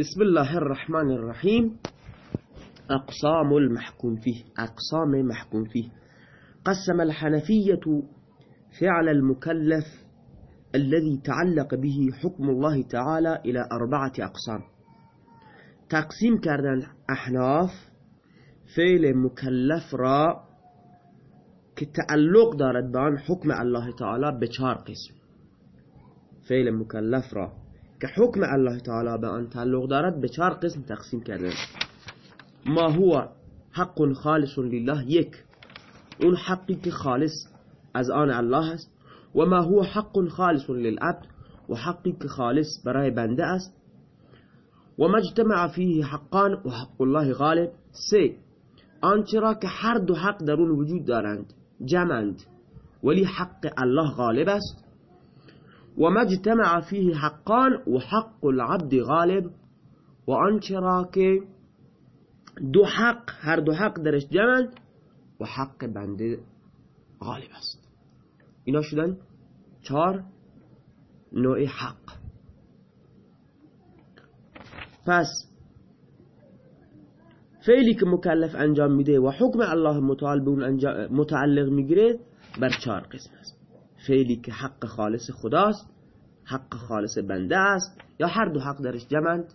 بسم الله الرحمن الرحيم أقسام المحكوم فيه أقسام محكوم فيه قسم الحنفية فعل المكلف الذي تعلق به حكم الله تعالى إلى أربعة أقسام تقسيم کردن احناف فعل مكلف را که تعلق دارد حکم الله تعالی به چهار قسم فعل مکلف را که حکم الله تعالی به آن تعلق دارد به چهار قسم تقسیم کرده. ما هو حق خالص لله یک. اون حقی که خالص از آن الله است. و ما هو حق خالص للعبد و حقی که خالص برای بنده است. و مجتمع فيه حقان و حق الله غالب. سه. آنچه را که هر دو حق در اون وجود دارند جمعند. ولی حق الله غالب است. و مجتمع فيه حقان و حق العبد غالب. و آنچه را که دو حق هر دو حق درش جمعند و حق بنده غالب است. اینا شدن؟ چهار نوع حق. پس فعلی که مکلف انجام میده و حکم الله متعلق میگیره بر چهار قسم است. فعلی که حق خالص خداست حق خالص بنده است یا هر دو حق درش جمعند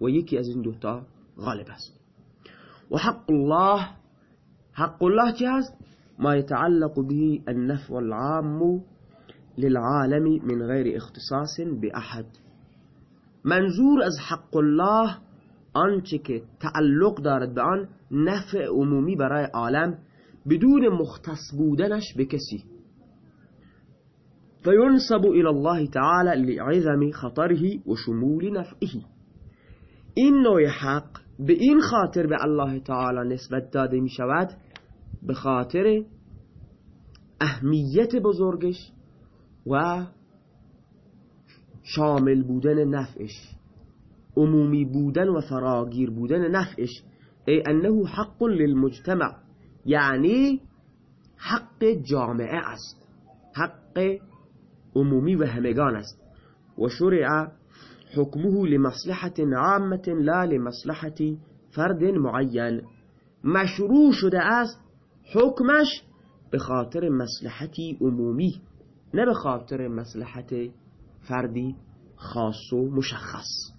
و یکی از این دوتا غالب است. و حق الله حق الله چه است ما يتعلق به النفع العام للعالم من غير اختصاص بأحد. منظور از حق الله آنچه که تعلق دارد به آن نفع عمومی برای عالم بدون مختص بودنش به کسی. فينسب إلى الله تعالى لعظم خطره وشمول نفعه. این نوع حق به این خاطر به الله تعالی نسبت داده می شود به خاطر اهمیت بزرگش و شامل بودن نفعش عمومی بودن و فراگیر بودن نفعش. ای انه حق للمجتمع یعنی حق جامعه است. حق عمومی و همگان است. و شرع حکمه لمصلحة عامة لا لمصلحة فرد معین. مشروع شده است حکمش به خاطر مصلحتی عمومی نه به خاطر مصلحت فردی خاص و مشخص.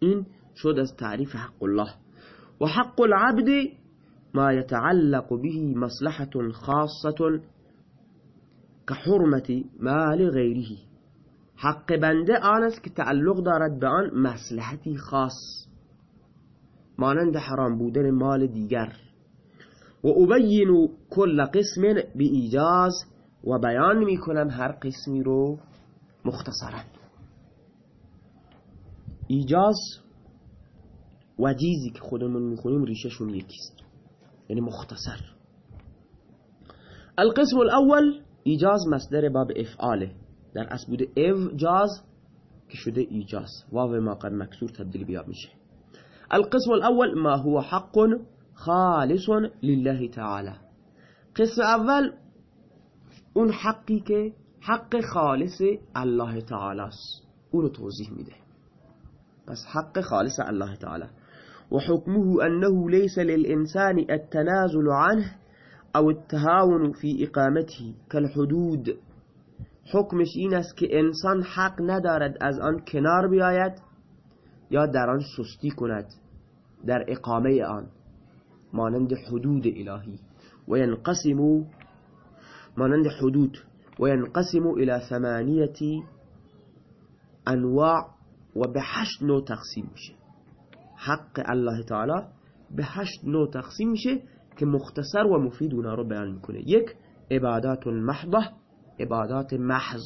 این شد از تعریف حق الله. و حق العبد ما يتعلق به مصلحة خاصة كحرمة مال غیره حق بنده آن است که تعلق دارد به آن مصلحتی خاص. مانند حرام بودن مال دیگر. و ابین کل قسم به ایجاز و بیان میکنم هر قسمی رو مختصرا. ایجاز و جیزی که خودمون میخونیم ریشهشون یکیست. یعنی مختصر. القسم الأول ایجاز مصدر باب افعاله. در اصل بوده جاز که شده ایجاز. واو ما قد مکسور تبدیل بیا میشه. القسم الاول ما هو حق خالص لله تعالی. قسم اول اون حقی که حق خالص الله تعالی است اونو توضیح میده. پس حق خالص الله تعالی. و حکمه انه ليس للانسان التنازل عنه أو التهاون في إقامته كالحدود. حکمش این است که إنسان حق ندارد از آن کنار بیاید یا در آن سستی کند در اقامه آن. مانند حدود الهی. و ینقسم مانند حدود. و إلى ثمانیتی انواع و به هشت نوع تقسیم میشه. حق الله تعالی به هشت نوع تقسیم میشه. که مختصر و مفید اونا رو بیان میکنه. یک عبادات محضه عبادات محض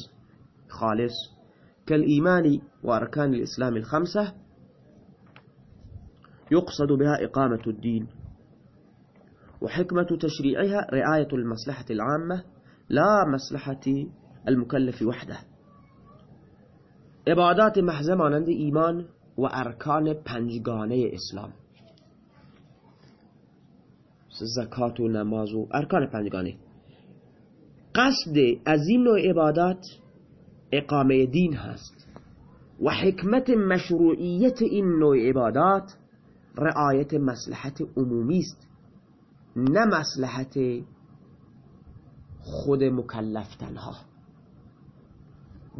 خالص. كالإيمان وأركان الإسلام الخمسة يقصد بها إقامة الدين وحكمة تشريعها رعاية المصلحة العامة لا مصلحة المكلف وحده. عبادات محض مانند ایمان و ارکان پنجگانه اسلام. زکات و نماز و ارکان پنجگانه قصد از این نوع عبادات اقامه دین هست و حکمت مشروعیت این نوع عبادات رعایت مسلحت عمومی است نه مسلحت خود مکلف تنها.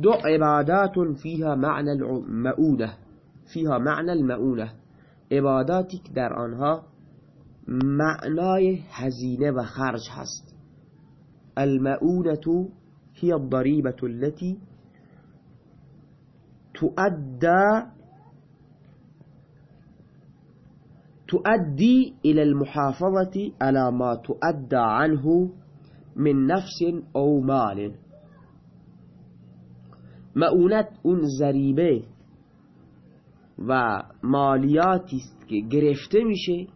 دو عبادات فيها معنى المؤونة فيها معنى المؤونة عباداتی در آنها معنای هزینه و خرج هست. المؤونة هي الضريبة التي تؤدى تؤدي إلى المحافظة على ما تؤدى عنه من نفس أو مال. معونت اون ذریبه و مالیاتی است که گرفته میشه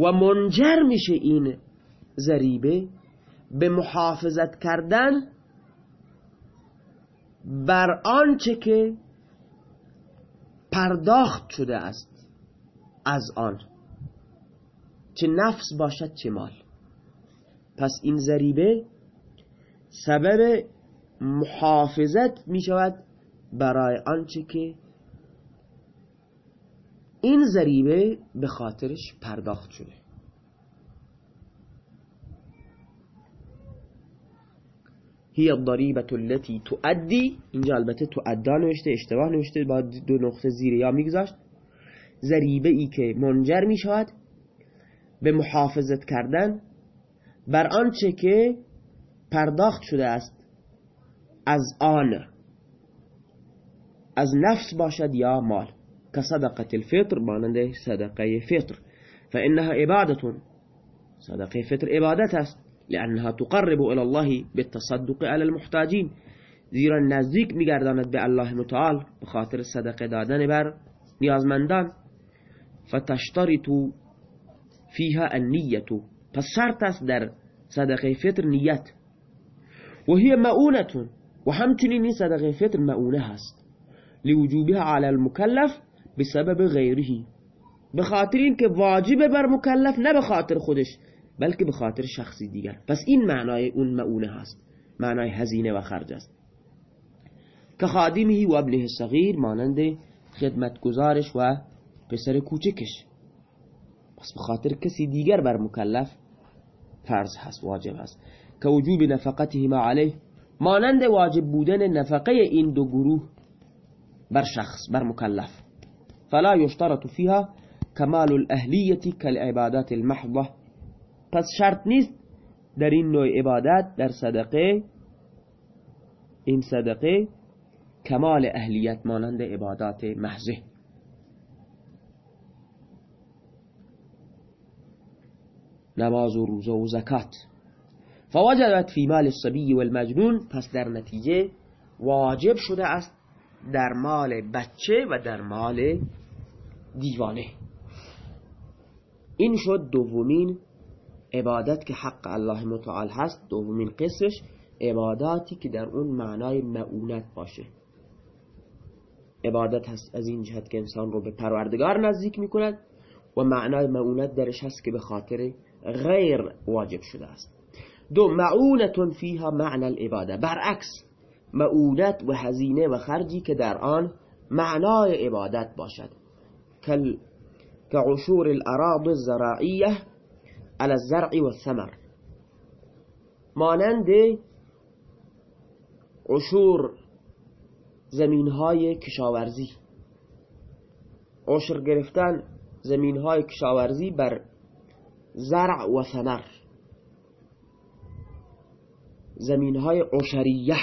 و منجر میشه این ذریبه به محافظت کردن بر آنچه که پرداخت شده است از آن. چه نفس باشد چه مال. پس این ذریبه سبب محافظت می شود برای آنچه که این ذریبه به خاطرش پرداخت شده. هی الضریبه التي تؤدی اینجا البته تؤدا نوشته اشتباه نوشته با دو نقطه زیر یا میگذاشت. ذریبه ای که منجر می شود به محافظت کردن بر آنچه که پرداخت شده است از آن از نفس باشد یا مال. كصدقة الفطر مانند صدقة فطر. فإنها عبادة. صدقة فطر عبادت است لأنها تقرب إلى الله بالتصدق على المحتاجين. زیرا نزدیک میگرداند به الله متعال به صدقة دادن بر نیازمندان. فتشترط فيها النية. پس در صدقة فطر نیت. و هي مؤونة این صدقة فطر مؤونه هست لوجوبها على المكلف بسبب غیره. به خاطر این که واجبه بر مکلف نه به خاطر خودش بلکه به خاطر شخصی دیگر. پس این معنای اون مؤونه هست. معنای هزینه و خرج است. که خادمه و ابنه صغیر مانند خدمتگزارش و پسر کوچکش. پس به خاطر کسی دیگر بر مکلف فرض هست واجب هست. که وجوب نفقته ما علیه. مانند واجب بودن نفقه این دو گروه بر شخص بر مکلف. فلا يشترط فيها كمال الأهلية كالعبادات المحضة. پس شرط نیست در این نوع عبادت در صدقه این صدقه کمال اهلیت مانند عبادات محضه. نماز و روزه و زکات. فوجبت فی مال الصبی والمجنون پس در نتیجه واجب شده است در مال بچه و در مال دیوانه. این شد دومین عبادت که حق الله متعال هست. دومین قسمش عباداتی که در اون معنای معونت باشه. عبادت هست از این جهت که انسان رو به پروردگار نزدیک می‌کند و معنای معونت درش هست که به خاطر غیر واجب شده است. دو معونت فیها معنی العباده. برعکس معونت و هزینه و خرجی که در آن معنای عبادت باشد. كعشور الأراض الزراعية على الزرع والثمر. مانند عشور زمین های کشاورزی. عشر گرفتن زمین های کشاورزی بر زرع و ثمر. زمین های عشریه.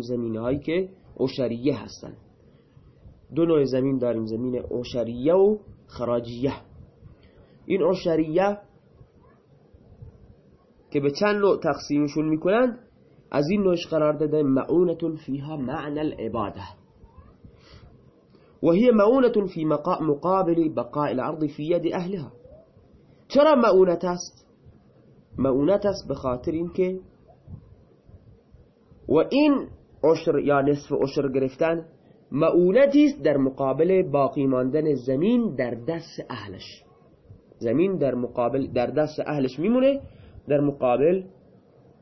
زمین هایی که عشریه هستن. دو نوع زمین داریم زمین عشریه و خراجیه. این عشریه که به چند نوع تقسیمشون می‌کنند از این نوعش قرار داده معونة فيها معنى العباده. وهي معونة في مقابل بقاء الارض في يد اهلها. چرا معونت است؟ معونت است به خاطر اینکه و این عشر یا نصف عشر گرفتن معونتی است در مقابل باقی ماندن زمین در دست اهلش. زمین در مقابل در دست اهلش میمونه در مقابل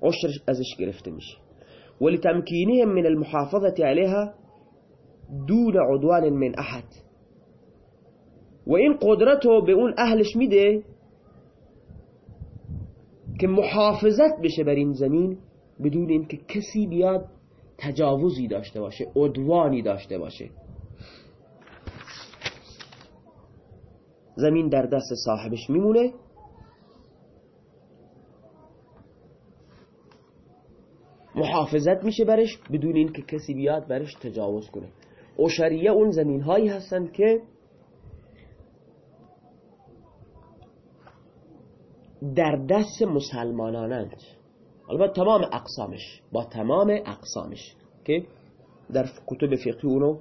عشرش ازش گرفته میشه. ولتمكينهم من المحافظة عليها دون عدوان من احد. و این قدرت رو به اون اهلش میده که محافظت بشه بر این زمین بدون اینکه کسی بیاد تجاوزی داشته باشه عدوانی داشته باشه. زمین در دست صاحبش میمونه. محافظت میشه برش بدون اینکه کسی بیاد برش تجاوز کنه. اوشریه اون زمین هایی هستند که در دست مسلمانانند. البته تمام اقسامش با تمام اقسامش که در کتب فقهی اونو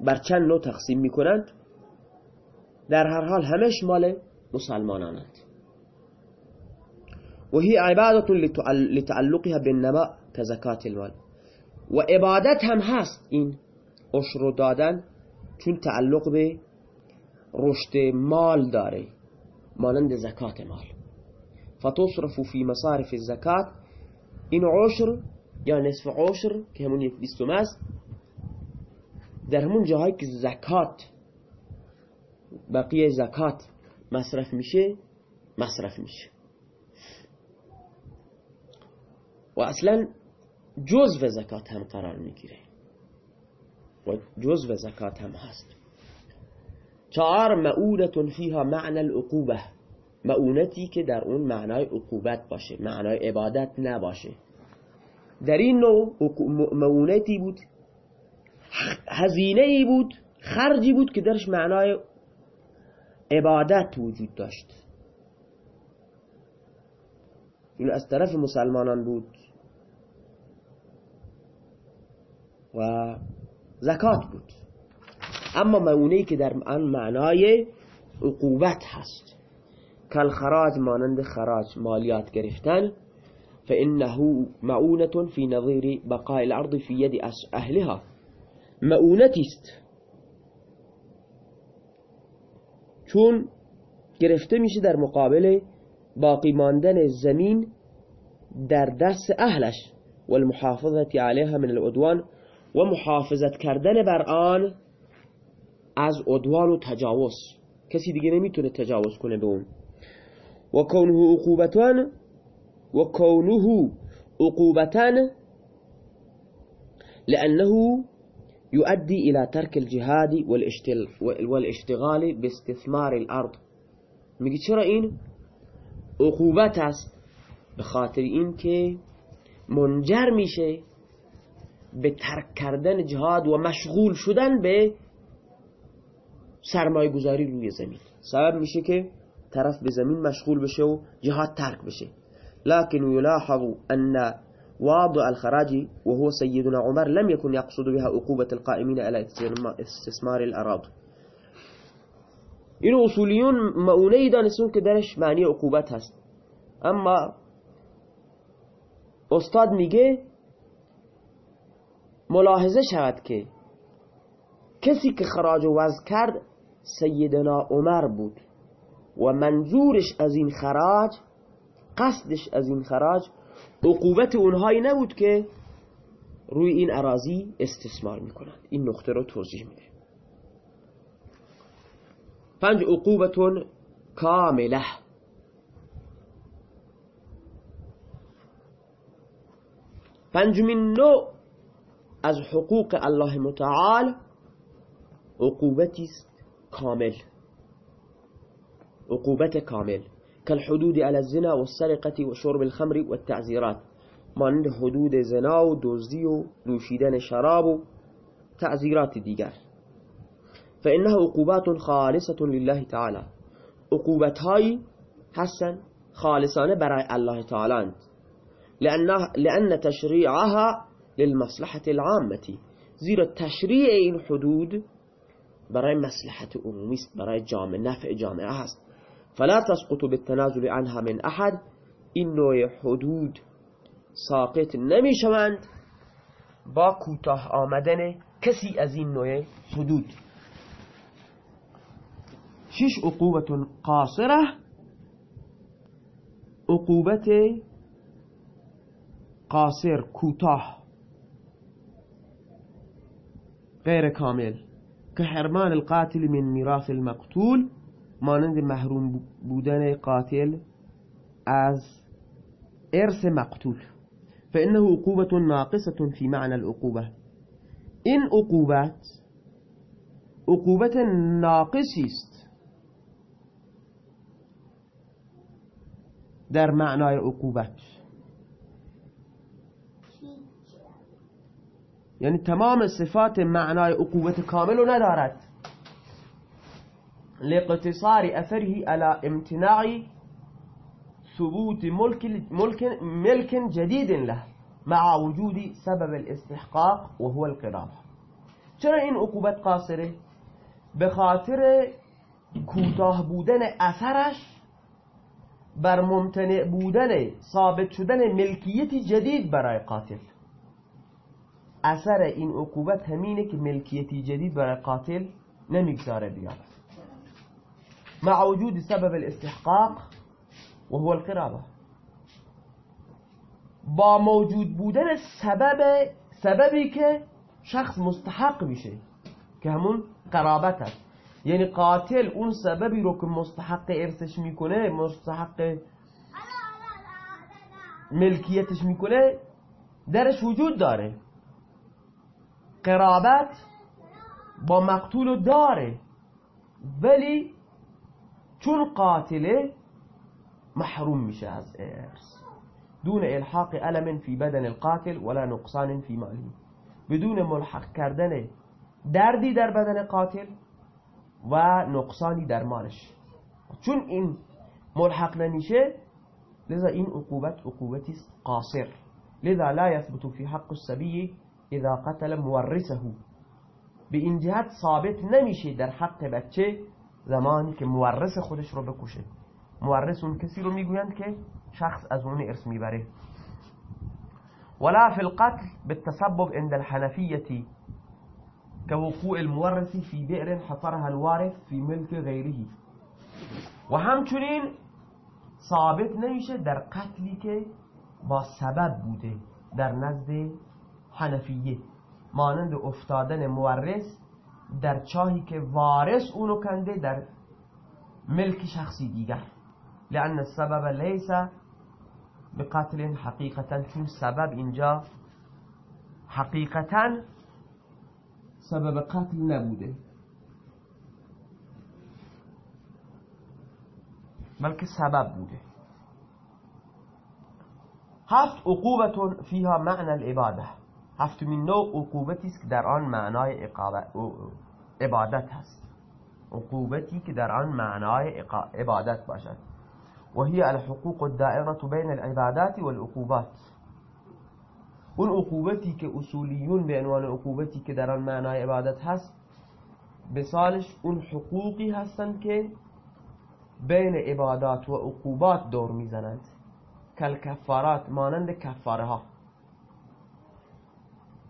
بر چند نوع تقسیم می‌کنند. در هر حال همش مال مسلمانانند. و هی عبادت لتعلقها بالنماء كزكاة المال. و عبادت هم هست این عشر دادن چون تعلق به رشد مال داره. مانند زکات مال. فتصرف في مصارف الزکات این عشر یا نصف عشر که همون یک در همون جاهایی که زکات زکات مصرف میشه مصرف میشه. و أصلا جزء زکات هم قرار میگیره. و جزء زکات هم هست. چهار معونت فیها معنی العقوبة. معونتی که در اون معنای عقوبت باشه معنای عبادت نباشه. در این نوع معونتی بود هزینه ای بود خرجی بود که درش معنای عبادت وجود داشت. این از طرف مسلمانان بود و زکات بود. اما معونه که در آن معنای عقوبت هست. کل خراج مانند خراج مالیات گرفتن. فإنه معونة في نظير بقاء الأرض في يد أهلها. معونتی است. چون گرفته میشه در مقابل باقی ماندن زمین در دست اهلش. والمحافظة عليها من العدوان و محافظت کردن بر آن از عدوان و تجاوز. کسی دیگه نمی‌تونه تجاوز کنه به اون. و کونه عقوبتان و کونه عقوبتان لأنه يؤدي إلى ترك الجهاد والاشتغال باستثمار الأرض. میگه چرا این عقوبت است به خاطر این که منجر میشه به ترک کردن جهاد و مشغول شدن به سرمایه گذاری روی زمین. سبب میشه که طرف به زمین مشغول بشه و جهاد ترک بشه. لكن يلاحظ أن واضع الخراج وهو سيدنا عمر لم يكن يقصد بها عقوبة القائمين على استثمار الأراض این اصولیون معونه ای دانستون که درش معنی عقوبت هست. اما استاد میگه ملاحظه شود که کسی که خراج و وضع کرد سیدنا عمر بود. و منظورش از این خراج قصدش از این خراج عقوبت اونهایی نبود که روی این اراضی استثمار می‌کنند. این نقطه رو توضیح میده. پنج عقوبتون کامله. پنجمین نوع از حقوق الله متعال عقوبتی است کامل. عقوبت کامل كالحدود على الزنا والسرقة وشرب الخمر والتعزيرات مانند حدود زنا و دزدی و نوشیدن شراب و تعزیرات دیگر. فإنها عقوبات خالصة لله تعالى عقوبت هایی هستن خالصانه برای الله تعالی لأن تشريعها للمصلحة العامة. زیرا تشریع این حدود برای مصلحت عمومی است برای جامعه نفع جامعه هست. فلا تسقط بالتنازل عنها من این نوع حدود ساقط. نمیشوند با کوتاه آمدن کسی از این نوع حدود. شش عقوبت قاصرة عقوبت قاصر کوتاه. غیر کامل. که حرمان القاتل من میراث المقتول مانند محروم بودن قاتل از ارث مقتول. فإنه عقوبة ناقصة في معنى العقوبة. این عقوبت عقوبت ناقصی است. در معنای عقوبت. یعنی تمام صفات معنای عقوبت کامل رو ندارد. لاقتصار أثره على امتناع ثبوت ملك, ملك, ملك جديد له مع وجود سبب الاستحقاق وهو القرابة. چرا این عقوبت قاصره؟ به خاطر کوتاه بودن اثرش بر ممتنع بودن ثابت شدن ملکیتی جدید برای قاتل. اثر این عقوبت همینه که ملکیتی جدید برای قاتل نمیگذاره بیاد. مع وجود سبب الاستحقاق وهو القرابة. با موجود بودن سبب سببی که شخص مستحق میشه که همون قرابت هست یعنی قاتل اون سببی رو که مستحق ارثش میکنه مستحق ملکیتش میکنه درش وجود داره. قرابت با مقتول داره ولی چون قاتله محروم میشه از ارث. دون الحاق علم في بدن القاتل ولا نقصان في ماله بدون ملحق کردن دردی در بدن قاتل و نقصانی در مالش. چون این ملحق نمیشه لذا این عقوبت عقوبتی قاصر. لذا لا يثبت في حق السبي اذا قتل مورثه. به این جهت ثابت نمیشه در حق بچه زمانی که مورث خودش رو بکشه. مورث اون کسی رو می‌گویند که شخص از اون ارث می‌بره. ولا في القتل بالتسبب عند الحنفية كوقوع المورث في بئر حفرها الوارث في ملك غيره و همچنین ثابت نمیشه در قتلی که با سبب بوده در نزد حنفیه. مانند افتادن مورث در چاهی که وارث اونو کنده در ملک شخصی دیگر. لأن السبب ليس بقتل حقیقتا چون سبب اینجا حقیقتا سبب قتل نبوده. بلکه سبب بوده. هفت عقوبت فيها معنى العباده هفتمین نوع عقوبتی است که در آن معنای عبادت هست. عقوبتی که در آن معنای عبادت باشد. وهي الحقوق الدائرة بين العبادات والعقوبات. اون عقوبتی که اصولیون به عنوان عقوبتی که در آن معنای عبادت هست بسالش اون حقوقی هستند که بین عبادات و عقوبات دور می‌زنند. کل کفارات مانند کفاره ها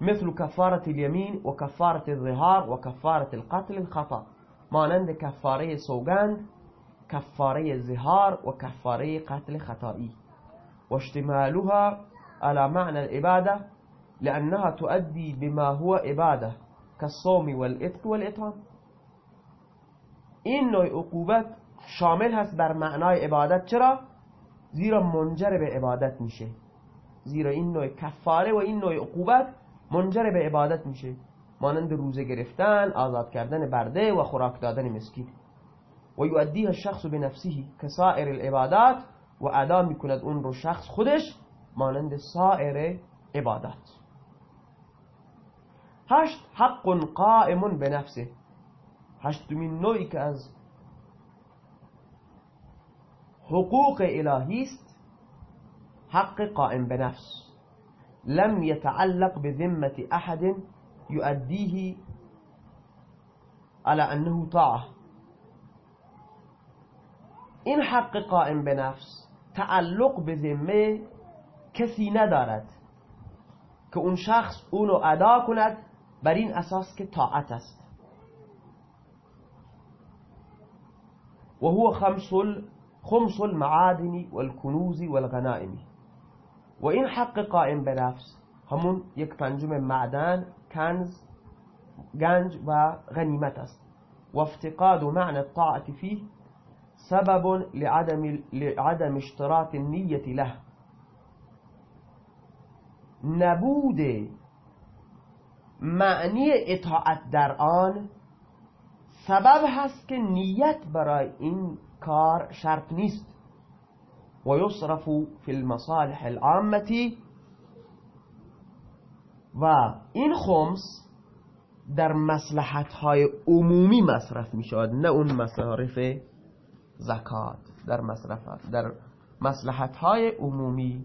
مثل كفارة اليمين وكفارة الظهار وكفارة القتل الخطأ مانند كفارة سوگند كفارة زهار وكفارة قتل خطائي واشتمالها على معنى العبادة لأنها تؤدي بما هو عبادة كالصوم والإتق والإطعام. این نوع عقوبت شامل هست بر معنای عبادت. چرا؟ زیرا منجر به عبادت میشه. زیرا این نوع کفاره و این نوع عقوبت منجر به عبادت میشه. مانند روزه گرفتن آزاد کردن برده و خوراک دادن مسکین. و یؤدیها الشخص بنفسه کسائر العبادات و ادا می‌کند اون رو شخص خودش مانند سائر عبادات. هشت حق قائم به نفسه. هشتمین نوعی که از حقوق الهی است حق قائم به نفس. لم يتعلق بذمة أحد يؤديه على أنه طاعة. این حق قائم به نفس تعلق به ذمه کسی ندارد که اون شخص اونو أدا کند بر این أساس که طاعت است. و هو خمس خمس المعادن والكنوز والغنائم. و این حق قائم به نفس همون یک پنجم معدن کنز گنج و غنیمت است. و افتقاد معنى الطاعة فيه سبب لعدم, لعدم اشتراط النية له. نبود معنی اطاعت در آن سبب هست که نیت برای این کار شرط نیست. و یصرف فی المصالح العامتی و این خمس در مسلحت های عمومی مصرف می شود نه اون مصارف زکات. در مصرف در مسلحت های عمومی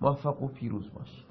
موفق و پیروز باشید